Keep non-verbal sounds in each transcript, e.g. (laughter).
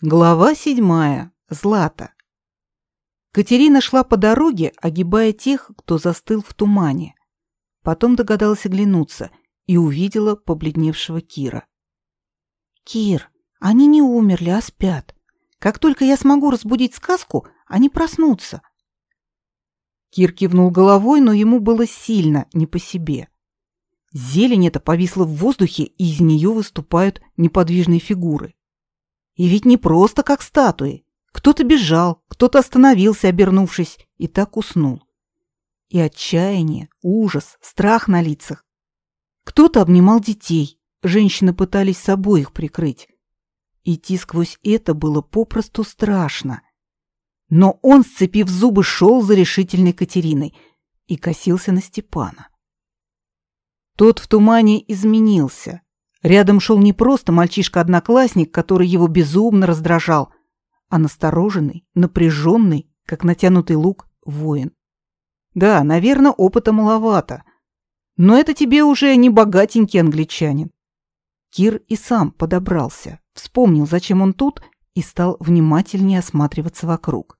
Глава седьмая. Злата. Катерина шла по дороге, огибая тех, кто застыл в тумане. Потом догадалась оглянуться и увидела побледневшего Кира. «Кир, они не умерли, а спят. Как только я смогу разбудить сказку, они проснутся». Кир кивнул головой, но ему было сильно не по себе. Зелень эта повисла в воздухе, и из нее выступают неподвижные фигуры. И ведь не просто как статуи. Кто-то бежал, кто-то остановился, обернувшись, и так уснул. И отчаяние, ужас, страх на лицах. Кто-то обнимал детей, женщины пытались с обоих прикрыть. Идти сквозь это было попросту страшно. Но он, сцепив зубы, шел за решительной Катериной и косился на Степана. Тот в тумане изменился, Рядом шел не просто мальчишка-одноклассник, который его безумно раздражал, а настороженный, напряженный, как натянутый лук, воин. Да, наверное, опыта маловато. Но это тебе уже не богатенький англичанин. Кир и сам подобрался, вспомнил, зачем он тут, и стал внимательнее осматриваться вокруг.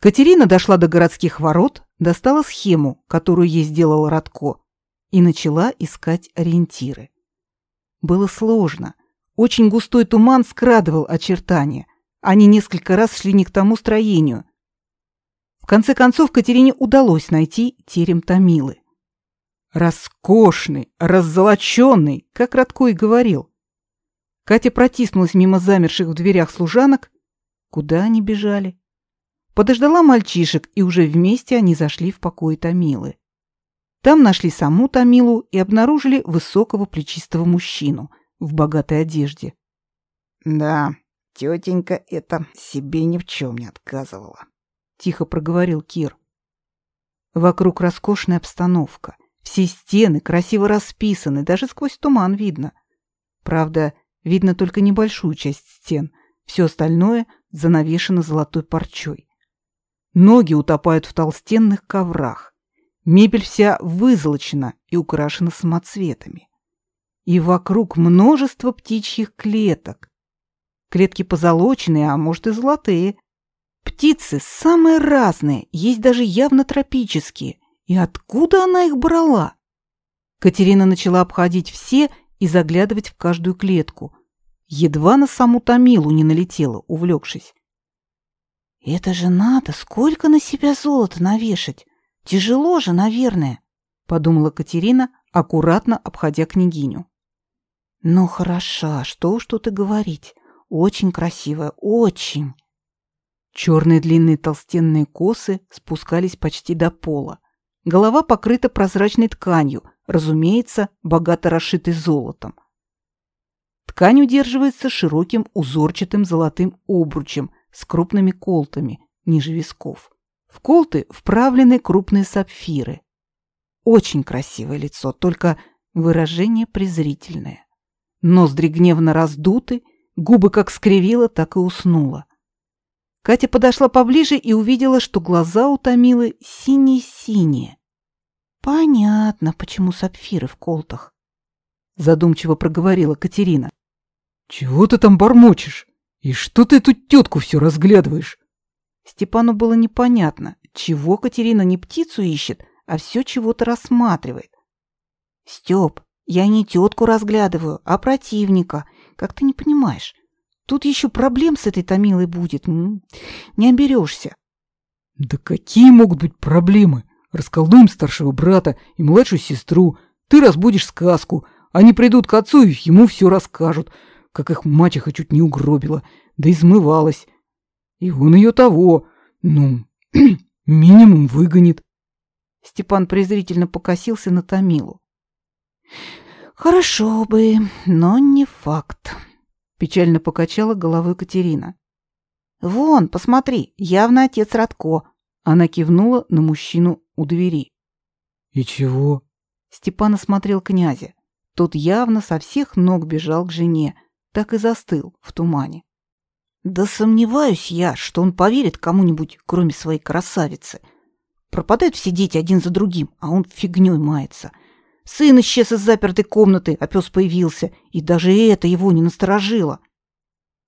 Катерина дошла до городских ворот, достала схему, которую ей сделал Радко, и начала искать ориентиры. Было сложно. Очень густой туман скрадывал очертания. Они несколько раз шли не к тому строению. В конце концов Катерине удалось найти терем Томилы. Роскошный, раззолоченный, как Радко и говорил. Катя протиснулась мимо замерших в дверях служанок. Куда они бежали? Подождала мальчишек, и уже вместе они зашли в покой Томилы. Там нашли саму Тамилу и обнаружили высокого плечистого мужчину в богатой одежде. «Да, тетенька это себе ни в чем не отказывала», — тихо проговорил Кир. Вокруг роскошная обстановка. Все стены красиво расписаны, даже сквозь туман видно. Правда, видно только небольшую часть стен. Все остальное занавешено золотой парчой. Ноги утопают в толстенных коврах. Мебель вся вызолочена и украшена самоцветами. И вокруг множество птичьих клеток. Клетки позолоченные, а может и золотые. Птицы самые разные, есть даже явно тропические. И откуда она их брала? Катерина начала обходить все и заглядывать в каждую клетку. Едва на саму Томилу не налетела, увлекшись. «Это же надо, сколько на себя золота навешать!» Тяжело же, наверное, подумала Катерина, аккуратно обходя княгиню. Ну хороша, что уж тут и говорить. Очень красивая, очень. Черные длинные толстенные косы спускались почти до пола. Голова покрыта прозрачной тканью, разумеется, богато расшитой золотом. Ткань удерживается широким узорчатым золотым обручем с крупными колтами ниже висков. В колты вправлены крупные сапфиры. Очень красивое лицо, только выражение презрительное. Ноздри гневно раздуты, губы как скривила, так и уснула. Катя подошла поближе и увидела, что глаза у Томилы синие-синие. Понятно, почему сапфиры в колтах. Задумчиво проговорила Катерина. Чего ты там бормочешь? И что ты эту тетку все разглядываешь? Степану было непонятно, чего Катерина не птицу ищет, а все чего-то рассматривает. Степ, я не тетку разглядываю, а противника. Как ты не понимаешь? Тут еще проблем с этой Томилой будет. Не оберешься. Да какие могут быть проблемы? Расколдуем старшего брата и младшую сестру. Ты разбудишь сказку. Они придут к отцу и ему все расскажут, как их мачеха чуть не угробила, да измывалась. И он ее того, ну, (clears throat) минимум выгонит. Степан презрительно покосился на Томилу. Хорошо бы, но не факт. Печально покачала головой Катерина. Вон, посмотри, явно отец Радко. Она кивнула на мужчину у двери. И чего? Степан осмотрел князя. Тот явно со всех ног бежал к жене, так и застыл в тумане. Да сомневаюсь я, что он поверит кому-нибудь, кроме своей красавицы. Пропадают все дети один за другим, а он фигнёй мается. Сын исчез из запертой комнаты, а пес появился, и даже это его не насторожило.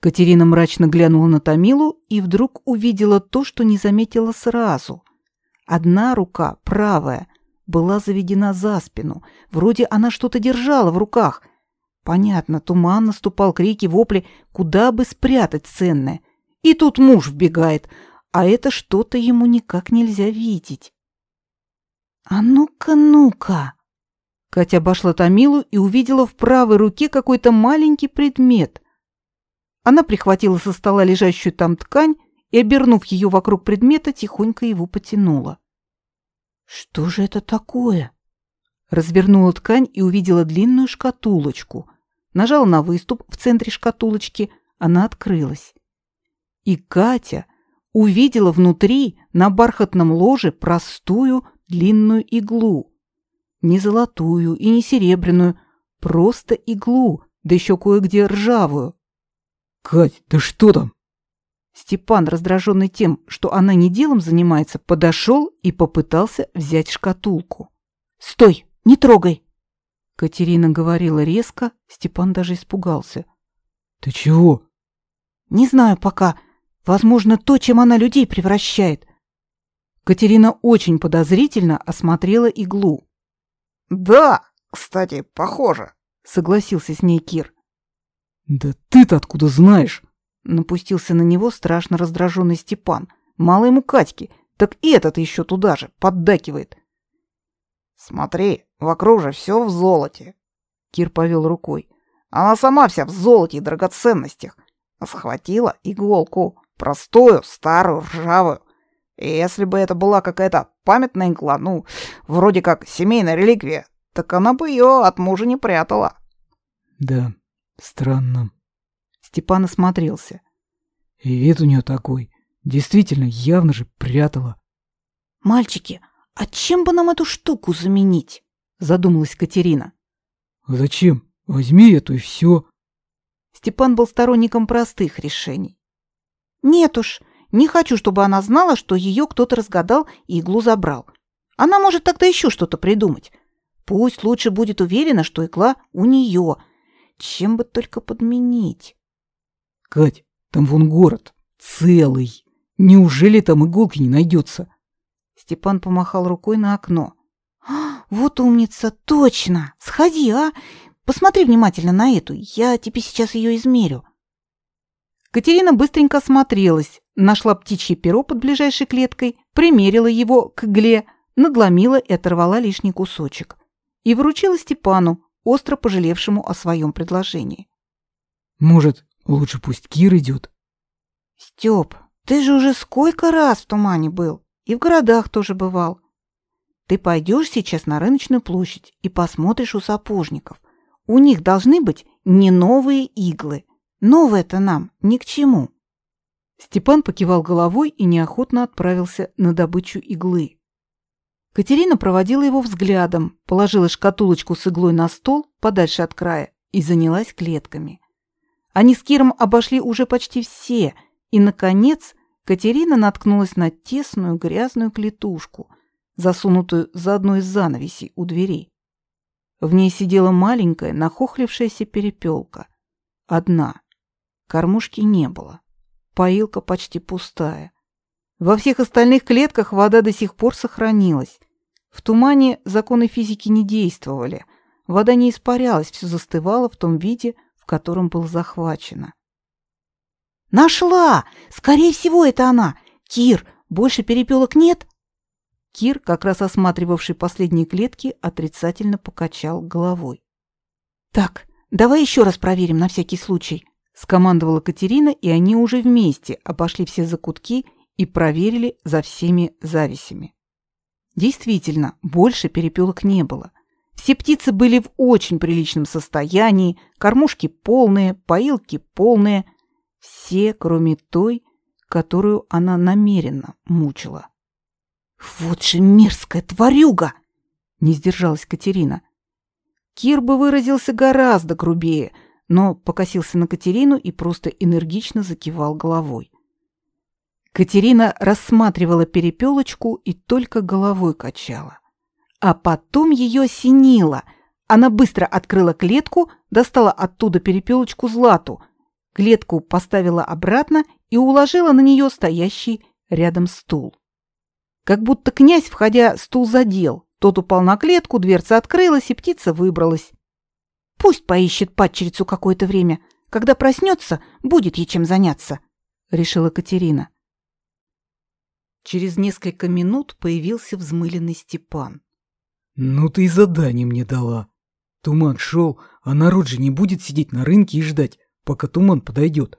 Катерина мрачно глянула на Томилу и вдруг увидела то, что не заметила сразу. Одна рука, правая, была заведена за спину. Вроде она что-то держала в руках. Понятно, туман наступал, крики, вопли, куда бы спрятать ценное. И тут муж вбегает, а это что-то ему никак нельзя видеть. «А ну-ка, ну-ка!» Катя обошла Томилу и увидела в правой руке какой-то маленький предмет. Она прихватила со стола лежащую там ткань и, обернув ее вокруг предмета, тихонько его потянула. «Что же это такое?» Развернула ткань и увидела длинную шкатулочку. Нажала на выступ в центре шкатулочки, она открылась. И Катя увидела внутри на бархатном ложе простую длинную иглу. Не золотую и не серебряную, просто иглу, да еще кое-где ржавую. «Кать, да что там?» Степан, раздраженный тем, что она не делом занимается, подошел и попытался взять шкатулку. «Стой! Не трогай!» Катерина говорила резко, Степан даже испугался. «Ты чего?» «Не знаю пока. Возможно, то, чем она людей превращает». Катерина очень подозрительно осмотрела иглу. «Да, кстати, похоже», — согласился с ней Кир. «Да ты-то откуда знаешь?» Напустился на него страшно раздраженный Степан. Мало ему Катьки, так и этот еще туда же, поддакивает. «Смотри, вокруг же все в золоте», — Кир повел рукой. «Она сама вся в золоте и драгоценностях. Схватила иголку, простую, старую, ржавую. И если бы это была какая-то памятная игла, ну, вроде как семейная реликвия, так она бы ее от мужа не прятала». «Да, Странно. Степан осмотрелся. И вид у нее такой. Действительно, явно же прятала. «Мальчики, а чем бы нам эту штуку заменить?» Задумалась Катерина. «А зачем? Возьми эту и все. Степан был сторонником простых решений. «Нет уж, не хочу, чтобы она знала, что ее кто-то разгадал и иглу забрал. Она может тогда еще что-то придумать. Пусть лучше будет уверена, что игла у нее, чем бы только подменить? Кать, там вон город. Целый. Неужели там иголки не найдется? Степан помахал рукой на окно. «А, вот умница, точно. Сходи, а? Посмотри внимательно на эту. Я тебе сейчас ее измерю. Катерина быстренько осмотрелась, нашла птичье перо под ближайшей клеткой, примерила его к игле, надломила и оторвала лишний кусочек. И вручила Степану, остро пожалевшему о своем предложении. «Может, лучше пусть Кир идет?» «Степ, ты же уже сколько раз в тумане был, и в городах тоже бывал. Ты пойдешь сейчас на рыночную площадь и посмотришь у сапожников. У них должны быть не новые иглы. Новое-то нам ни к чему». Степан покивал головой и неохотно отправился на добычу иглы. Катерина проводила его взглядом, положила шкатулочку с иглой на стол подальше от края и занялась клетками. Они с Киром обошли уже почти все, и, наконец, Катерина наткнулась на тесную грязную клетушку, засунутую за одну из занавесей у дверей. В ней сидела маленькая, нахохлившаяся перепелка. Одна. Кормушки не было. Поилка почти пустая. Во всех остальных клетках вода до сих пор сохранилась. В тумане законы физики не действовали. Вода не испарялась, все застывало в том виде, в котором было захвачено. «Нашла! Скорее всего, это она! Кир, больше перепелок нет?» Кир, как раз осматривавший последние клетки, отрицательно покачал головой. «Так, давай еще раз проверим на всякий случай», — скомандовала Катерина, и они уже вместе обошли все закутки и проверили за всеми зависями. Действительно, больше перепелок не было. Все птицы были в очень приличном состоянии, кормушки полные, поилки полные. Все, кроме той, которую она намеренно мучила. «Вот же мерзкая тварюга!» — не сдержалась Катерина. Кир бы выразился гораздо грубее, но покосился на Катерину и просто энергично закивал головой. Катерина рассматривала перепелочку и только головой качала. А потом ее осенило. Она быстро открыла клетку, достала оттуда перепелочку Злату. Клетку поставила обратно и уложила на нее стоящий рядом стул. Как будто князь, входя, стул задел. Тот упал на клетку, дверца открылась, и птица выбралась. Пусть поищет падчерицу какое-то время. Когда проснется, будет ей чем заняться, — решила Катерина. Через несколько минут появился взмыленный Степан. «Ну ты и задание мне дала. Туман шел, а народ же не будет сидеть на рынке и ждать, пока туман подойдет.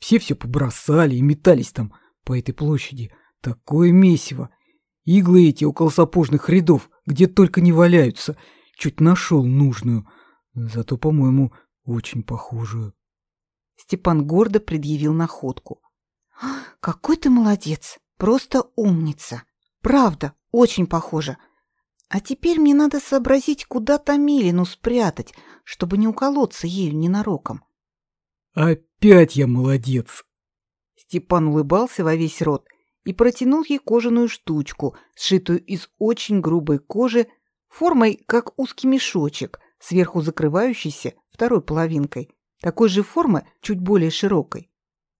Все все побросали и метались там по этой площади. Такое месиво. Иглы эти около сапожных рядов, где только не валяются. Чуть нашел нужную. Зато, по-моему, очень похожую. Степан гордо предъявил находку. «Какой ты молодец! Просто умница! Правда, очень похоже. А теперь мне надо сообразить, куда Томилину спрятать, чтобы не уколоться ею ненароком. Опять я молодец. Степан улыбался во весь рот и протянул ей кожаную штучку, сшитую из очень грубой кожи, формой как узкий мешочек, сверху закрывающийся второй половинкой, такой же формы, чуть более широкой.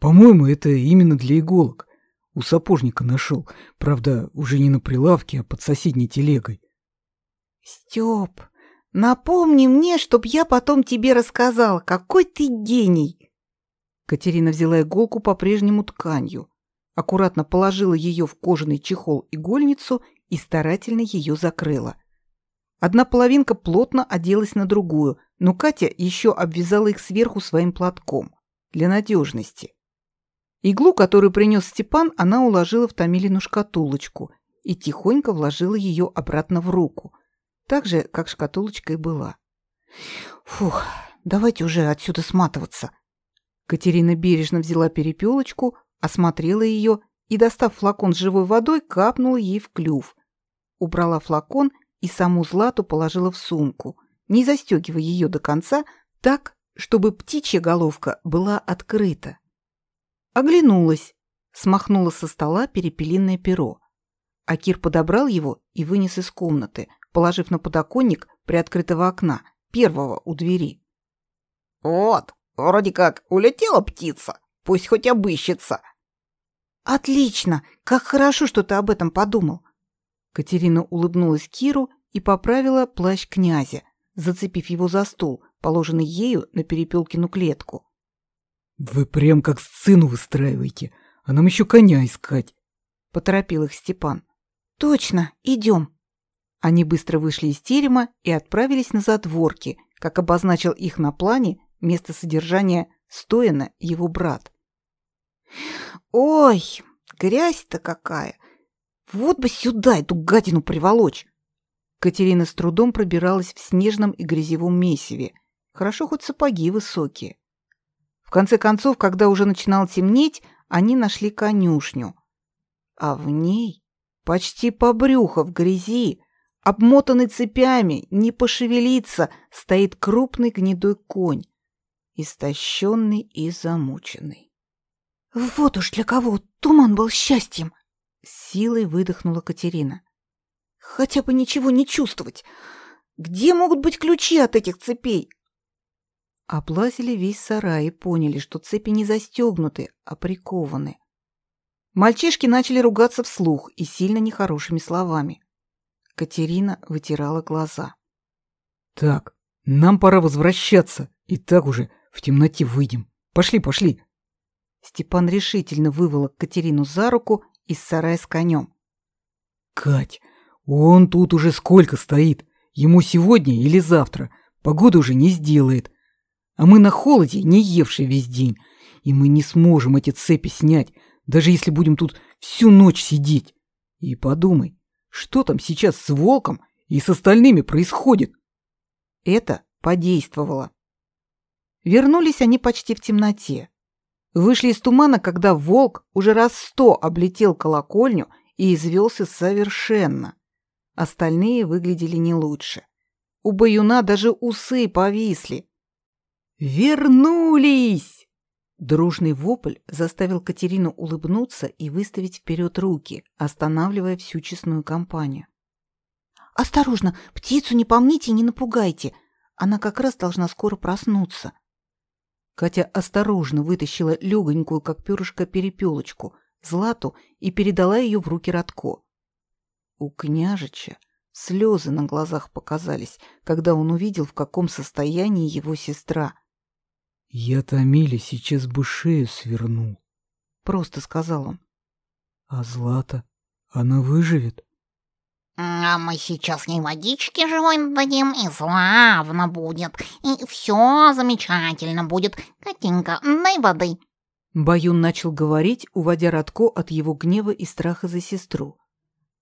По-моему, это именно для иголок. У сапожника нашел, правда, уже не на прилавке, а под соседней телегой. Степ, напомни мне, чтоб я потом тебе рассказал, какой ты гений. Катерина взяла иголку по-прежнему тканью, аккуратно положила ее в кожаный чехол-игольницу и старательно ее закрыла. Одна половинка плотно оделась на другую, но Катя еще обвязала их сверху своим платком для надежности. Иглу, которую принес Степан, она уложила в Томилину шкатулочку и тихонько вложила ее обратно в руку, так же, как шкатулочка и была. «Фух, давайте уже отсюда сматываться», Катерина бережно взяла перепелочку, осмотрела ее и, достав флакон с живой водой, капнула ей в клюв. Убрала флакон и саму Злату положила в сумку, не застегивая ее до конца, так, чтобы птичья головка была открыта. Оглянулась, смахнула со стола перепелиное перо. Акир подобрал его и вынес из комнаты, положив на подоконник приоткрытого окна, первого у двери. «Вот, Вроде как улетела птица, пусть хоть обыщется. Отлично, как хорошо, что ты об этом подумал. Катерина улыбнулась Киру и поправила плащ князя, зацепив его за стул, положенный ею на перепелкину клетку. Вы прям как сцену выстраиваете, а нам еще коня искать. Поторопил их Степан. Точно, идем. Они быстро вышли из терема и отправились на задворки, как обозначил их на плане Место содержания Стояна его брат. «Ой, грязь-то какая! Вот бы сюда эту гадину приволочь!» Катерина с трудом пробиралась в снежном и грязевом месиве. Хорошо хоть сапоги высокие. В конце концов, когда уже начинало темнеть, они нашли конюшню. А в ней, почти по брюхо в грязи, обмотанный цепями, не пошевелиться, стоит крупный гнедой конь истощенный и замученный. «Вот уж для кого туман был счастьем!» — силой выдохнула Катерина. «Хотя бы ничего не чувствовать. Где могут быть ключи от этих цепей?» Облазили весь сарай и поняли, что цепи не застегнуты, а прикованы. Мальчишки начали ругаться вслух и сильно нехорошими словами. Катерина вытирала глаза. «Так, нам пора возвращаться. И так уже в темноте выйдем. Пошли, пошли. Степан решительно выволок Катерину за руку из сарая с конем. Кать, он тут уже сколько стоит? Ему сегодня или завтра? Погода уже не сделает. А мы на холоде, не евшие весь день. И мы не сможем эти цепи снять, даже если будем тут всю ночь сидеть. И подумай, что там сейчас с волком и с остальными происходит? Это подействовало. Вернулись они почти в темноте. Вышли из тумана, когда волк уже раз сто облетел колокольню и извелся совершенно. Остальные выглядели не лучше. У баюна даже усы повисли. «Вернулись!» Дружный вопль заставил Катерину улыбнуться и выставить вперед руки, останавливая всю честную компанию. «Осторожно, птицу не помните и не напугайте. Она как раз должна скоро проснуться», Катя осторожно вытащила легонькую, как перышко, перепелочку, Злату, и передала ее в руки Радко. У княжича слезы на глазах показались, когда он увидел, в каком состоянии его сестра. «Я Томиле сейчас бы шею свернул», — просто сказал он. «А Злата, она выживет?» А мы сейчас ей водички живой дадим, и славно будет. И все замечательно будет. Катенька, дай воды. Баюн начал говорить, уводя Радко от его гнева и страха за сестру.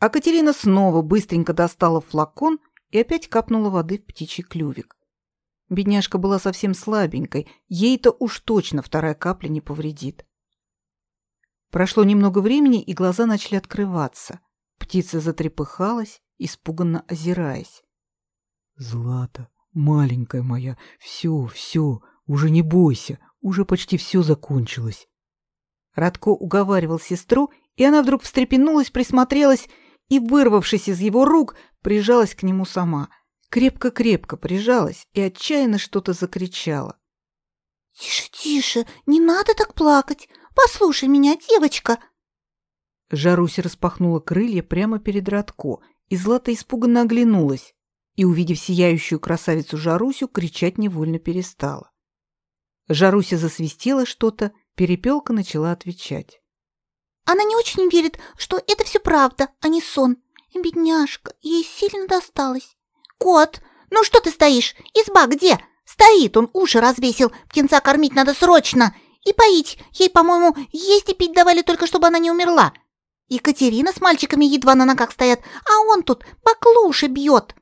А Катерина снова быстренько достала флакон и опять капнула воды в птичий клювик. Бедняжка была совсем слабенькой, ей-то уж точно вторая капля не повредит. Прошло немного времени, и глаза начали открываться – Птица затрепыхалась, испуганно озираясь. «Злата, маленькая моя, все, все, уже не бойся, уже почти все закончилось». Радко уговаривал сестру, и она вдруг встрепенулась, присмотрелась и, вырвавшись из его рук, прижалась к нему сама. Крепко-крепко прижалась и отчаянно что-то закричала. «Тише, тише, не надо так плакать. Послушай меня, девочка!» Жаруся распахнула крылья прямо перед Радко, и Злата испуганно оглянулась и, увидев сияющую красавицу Жарусю, кричать невольно перестала. Жаруся засвистела что-то, перепелка начала отвечать. «Она не очень верит, что это все правда, а не сон. Бедняжка, ей сильно досталось. Кот, ну что ты стоишь? Изба где? Стоит, он уши развесил, птенца кормить надо срочно. И поить, ей, по-моему, есть и пить давали только, чтобы она не умерла. Екатерина с мальчиками едва на ногах стоят, а он тут баклуши бьет.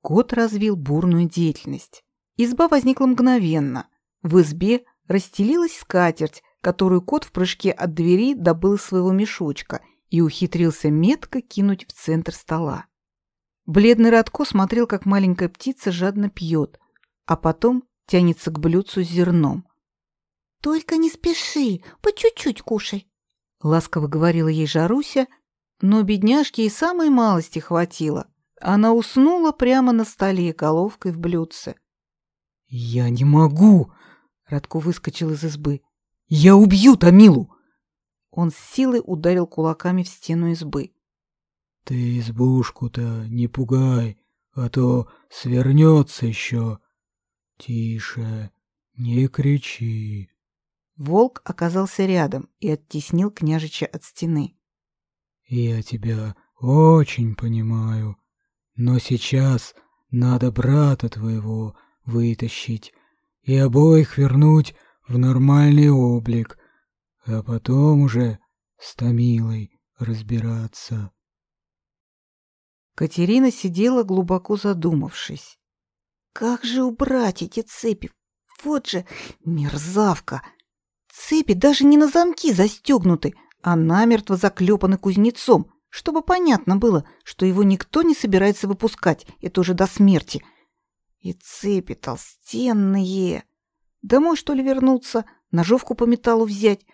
Кот развил бурную деятельность. Изба возникла мгновенно. В избе расстелилась скатерть, которую кот в прыжке от двери добыл из своего мешочка и ухитрился метко кинуть в центр стола. Бледный Радко смотрел, как маленькая птица жадно пьет, а потом тянется к блюдцу с зерном. «Только не спеши, по чуть-чуть кушай», — ласково говорила ей Жаруся, но бедняжке и самой малости хватило. Она уснула прямо на столе, головкой в блюдце. «Я не могу!» — Радко выскочил из избы. «Я убью Тамилу!» Он с силой ударил кулаками в стену избы. «Ты избушку-то не пугай, а то свернется еще. Тише, не кричи!» Волк оказался рядом и оттеснил княжича от стены. «Я тебя очень понимаю, но сейчас надо брата твоего вытащить и обоих вернуть в нормальный облик, а потом уже с Томилой разбираться». Катерина сидела глубоко задумавшись. «Как же убрать эти цепи? Вот же мерзавка!» Цепи даже не на замки застегнуты, а намертво заклепаны кузнецом, чтобы понятно было, что его никто не собирается выпускать, это уже до смерти. И цепи толстенные. Домой, что ли, вернуться, ножовку по металлу взять?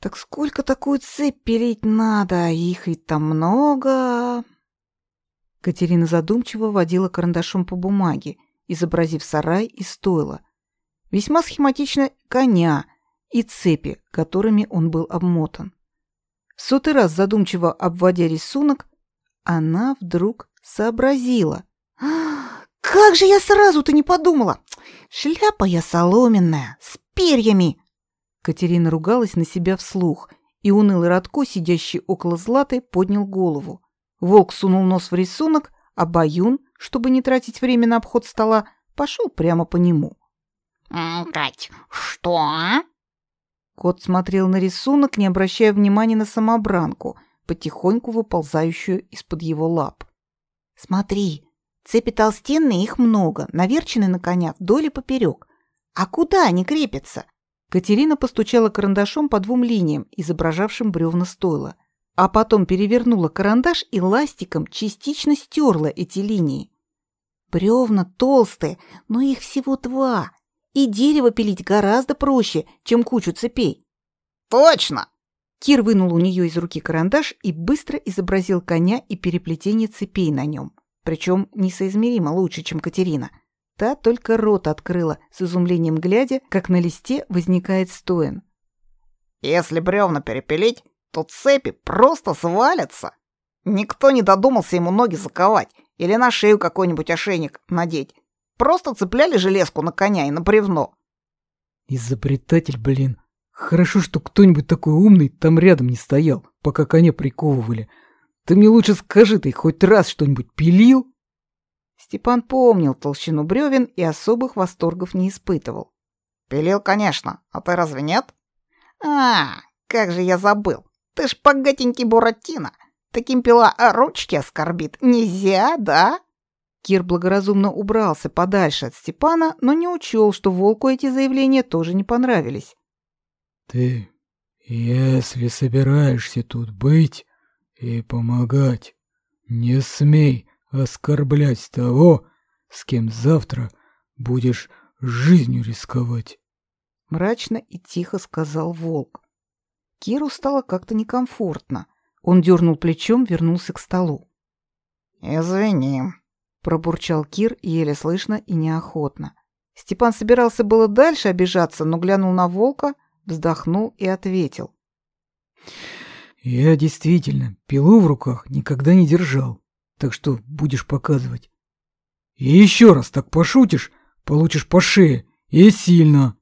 Так сколько такую цепь пилить надо, их ведь там много. Катерина задумчиво водила карандашом по бумаге, изобразив сарай и стойло. Весьма схематично коня, и цепи, которыми он был обмотан. В сотый раз задумчиво обводя рисунок, она вдруг сообразила. «Как же я сразу-то не подумала! Шляпа я соломенная, с перьями!» Катерина ругалась на себя вслух, и унылый Радко, сидящий около Златы, поднял голову. Волк сунул нос в рисунок, а Баюн, чтобы не тратить время на обход стола, пошел прямо по нему. «Кать, что?» Кот смотрел на рисунок, не обращая внимания на самобранку, потихоньку выползающую из-под его лап. «Смотри, цепи толстенные, их много, наверчены на коня вдоль и поперек. А куда они крепятся?» Катерина постучала карандашом по двум линиям, изображавшим бревна стойла, а потом перевернула карандаш и ластиком частично стерла эти линии. Бревна толстые, но их всего два, и дерево пилить гораздо проще, чем кучу цепей. Точно! Кир вынул у нее из руки карандаш и быстро изобразил коня и переплетение цепей на нем. Причем несоизмеримо лучше, чем Катерина. Та только рот открыла, с изумлением глядя, как на листе возникает стоен. Если бревна перепилить, то цепи просто свалятся. Никто не додумался ему ноги заковать или на шею какой-нибудь ошейник надеть. Просто цепляли железку на коня и на бревно. Изобретатель, блин. Хорошо, что кто-нибудь такой умный там рядом не стоял, пока коня приковывали. Ты мне лучше скажи, ты хоть раз что-нибудь пилил? Степан помнил толщину бревен и особых восторгов не испытывал. Пилил, конечно, а ты разве нет? А, как же я забыл. Ты ж богатенький Буратино. Таким пила ручки оскорбит. Нельзя, да? Кир благоразумно убрался подальше от Степана, но не учел, что волку эти заявления тоже не понравились. Ты, если собираешься тут быть и помогать, не смей оскорблять того, с кем завтра будешь жизнью рисковать. Мрачно и тихо сказал волк. Киру стало как-то некомфортно. Он дернул плечом, вернулся к столу. «Извини», — пробурчал Кир еле слышно и неохотно. Степан собирался было дальше обижаться, но глянул на волка, вздохнул и ответил. «Я действительно пилу в руках никогда не держал, так что будешь показывать. И еще раз так пошутишь, получишь по шее, и сильно».